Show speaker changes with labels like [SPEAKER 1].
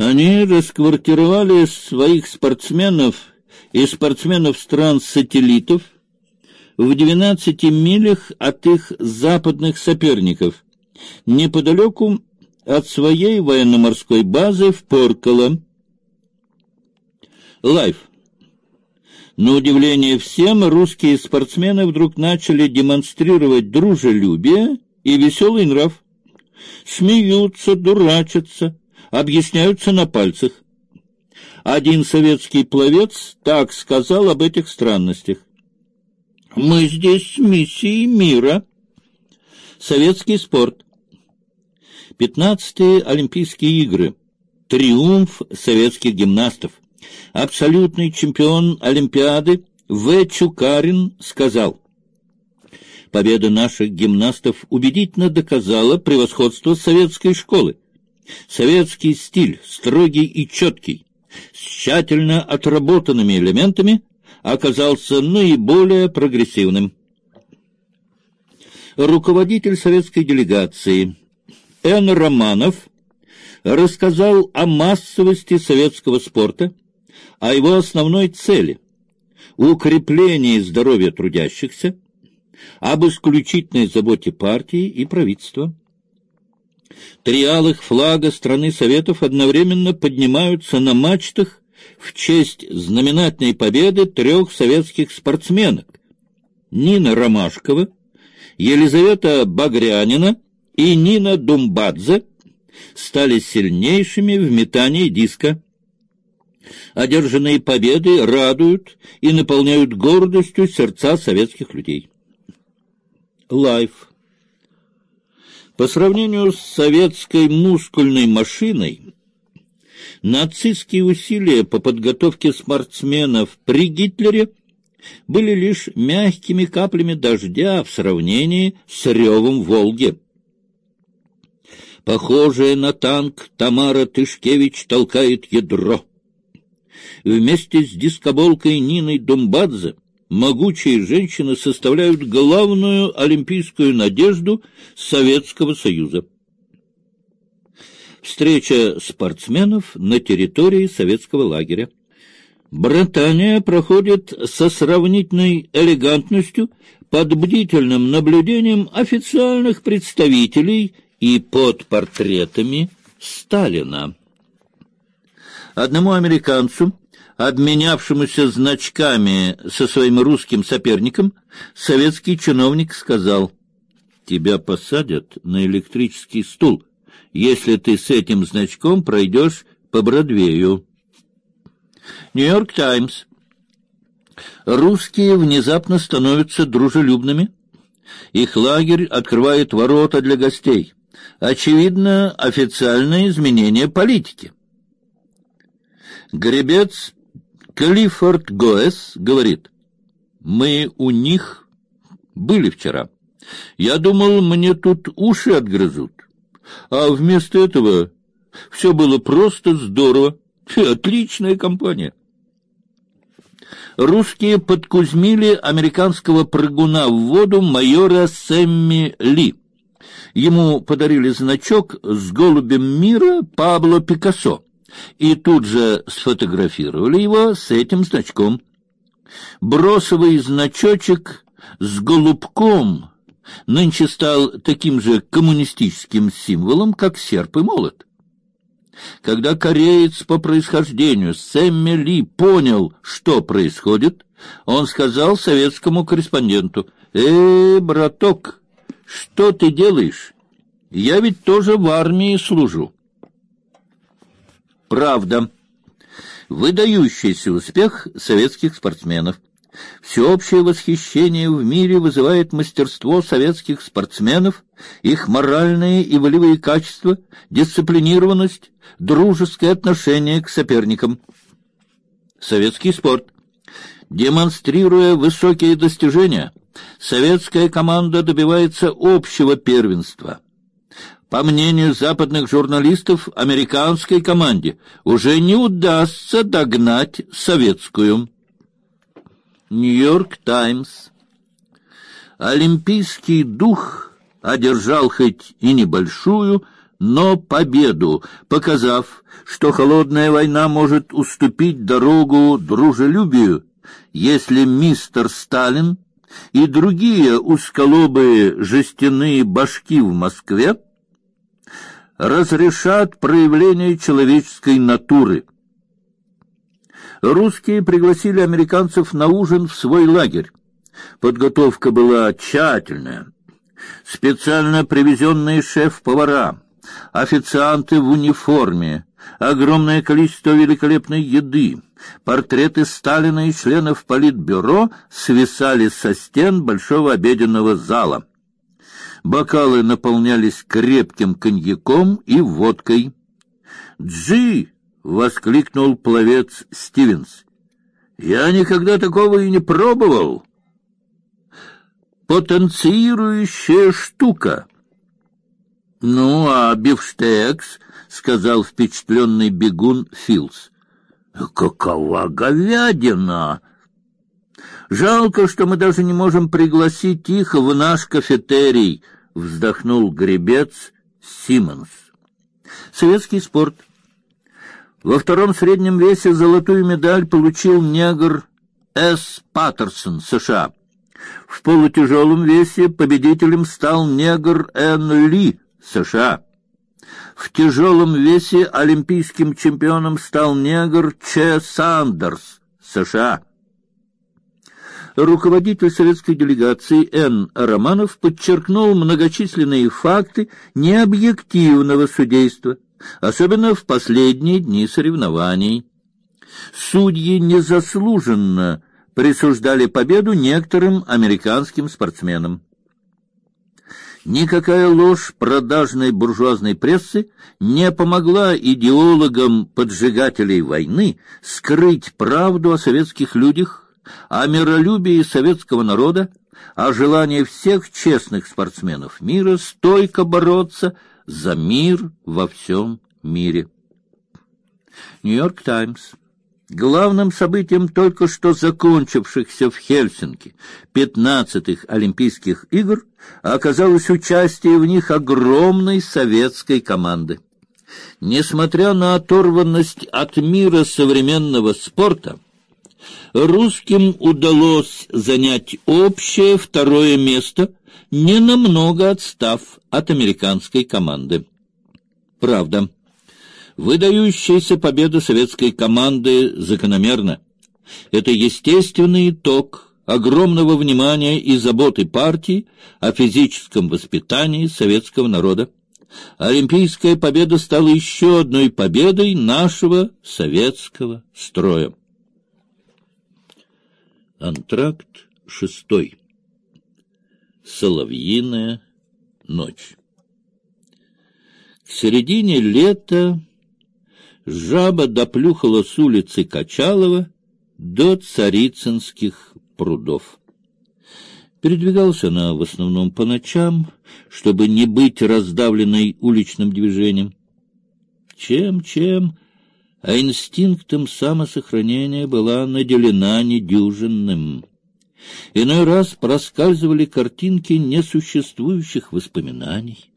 [SPEAKER 1] Они расквартировали своих спортсменов и спортсменов стран-сателлитов в 12 милях от их западных соперников, неподалеку от своей военно-морской базы в Поркало. Life. На удивление всем, русские спортсмены вдруг начали демонстрировать дружелюбие и веселый нрав. Смеются, дурачатся, объясняются на пальцах. Один советский пловец так сказал об этих странностях. «Мы здесь с миссией мира». Советский спорт. Пятнадцатые Олимпийские игры. Триумф советских гимнастов. Абсолютный чемпион Олимпиады В. Чукарин сказал, «Победа наших гимнастов убедительно доказала превосходство советской школы. Советский стиль, строгий и четкий, с тщательно отработанными элементами, оказался наиболее прогрессивным. Руководитель советской делегации Н. Романов рассказал о массовости советского спорта, о его основной цели – укреплении здоровья трудящихся, об исключительной заботе партии и правительства. Три алых флага страны Советов одновременно поднимаются на мачтах в честь знаменательной победы трех советских спортсменок – Нина Ромашкова, Елизавета Багрянина – и Нина Думбадзе стали сильнейшими в метании диска. Одержанные победы радуют и наполняют гордостью сердца советских людей. Life. По сравнению с советской мускульной машиной, нацистские усилия по подготовке спортсменов при Гитлере были лишь мягкими каплями дождя в сравнении с ревом Волги. Похожая на танк, Тамара Тышкевич толкает ядро. Вместе с дискоболкой Ниной Думбадзе могучие женщины составляют главную олимпийскую надежду Советского Союза. Встреча спортсменов на территории советского лагеря. Британия проходит со сравнительной элегантностью под бдительным наблюдением официальных представителей и под портретами Сталина. Одному американцу, обменявшемуся значками со своим русским соперником, советский чиновник сказал, «Тебя посадят на электрический стул, если ты с этим значком пройдешь по Бродвею». Нью-Йорк Таймс. Русские внезапно становятся дружелюбными. Их лагерь открывает ворота для гостей очевидно, официальное изменение политики. Гребец Клиффорд Гоэс говорит, «Мы у них были вчера. Я думал, мне тут уши отгрызут. А вместо этого все было просто здорово. Отличная компания». Русские подкузмили американского прыгуна в воду майора Сэмми Ли. Ему подарили значок с голубем мира Пабло Пикассо, и тут же сфотографировали его с этим значком. Бросовый значочек с голубком нынче стал таким же коммунистическим символом, как серп и молот. Когда кореец по происхождению Сэмми Ли понял, что происходит, он сказал советскому корреспонденту, «Э, браток, что ты делаешь? Я ведь тоже в армии служу. Правда. Выдающийся успех советских спортсменов. Всеобщее восхищение в мире вызывает мастерство советских спортсменов, их моральные и волевые качества, дисциплинированность, дружеское отношение к соперникам. Советский спорт. Демонстрируя высокие достижения, советская команда добивается общего первенства. По мнению западных журналистов, американской команде уже не удастся догнать советскую. Нью-Йорк Таймс. Олимпийский дух одержал хоть и небольшую, но победу, показав, что холодная война может уступить дорогу дружелюбию, если мистер Сталин и другие узколобые жестяные башки в Москве разрешат проявление человеческой натуры. Русские пригласили американцев на ужин в свой лагерь. Подготовка была тщательная. Специально привезенные шеф-повара, официанты в униформе, огромное количество великолепной еды, портреты Сталина и членов политбюро свисали со стен большого обеденного зала. Бокалы наполнялись крепким коньяком и водкой. «Джи!» — воскликнул пловец Стивенс. «Я никогда такого и не пробовал!» «Потенцирующая штука!» «Ну, а бифштекс?» — сказал впечатленный бегун Филс. «Какова говядина!» Жалко, что мы даже не можем пригласить их в наш кафетерий, вздохнул гребец Симмонс. Советский спорт. Во втором среднем весе золотую медаль получил негр С. Паттерсон, США. В полутяжелом весе победителем стал негр Н. Ли, США. В тяжелом весе олимпийским чемпионом стал негр Ч. Сандерс, США. Руководитель советской делегации Н. Романов подчеркнул многочисленные факты необъективного судейства, особенно в последние дни соревнований. Судьи незаслуженно присуждали победу некоторым американским спортсменам. Никакая ложь продажной буржуазной прессы не помогла идеологам поджигателей войны скрыть правду о советских людях о миролюбии советского народа, о желании всех честных спортсменов мира стойко бороться за мир во всем мире. Нью-Йорк Таймс. Главным событием только что закончившихся в Хельсинки 15-х Олимпийских игр оказалось участие в них огромной советской команды. Несмотря на оторванность от мира современного спорта, русским удалось занять общее второе место, не намного отстав от американской команды. Правда, выдающаяся победа советской команды закономерна. Это естественный итог огромного внимания и заботы партии о физическом воспитании советского народа. Олимпийская победа стала еще одной победой нашего советского строя. Антракт шестой. Соловьиная ночь. К середине лета жаба доплюхала с улицы Качалова до Царицынских прудов. Передвигался она в основном по ночам, чтобы не быть раздавленной уличным движением. Чем-чем а инстинктом самосохранения была наделена недюжинным. Иной раз проскальзывали картинки несуществующих воспоминаний.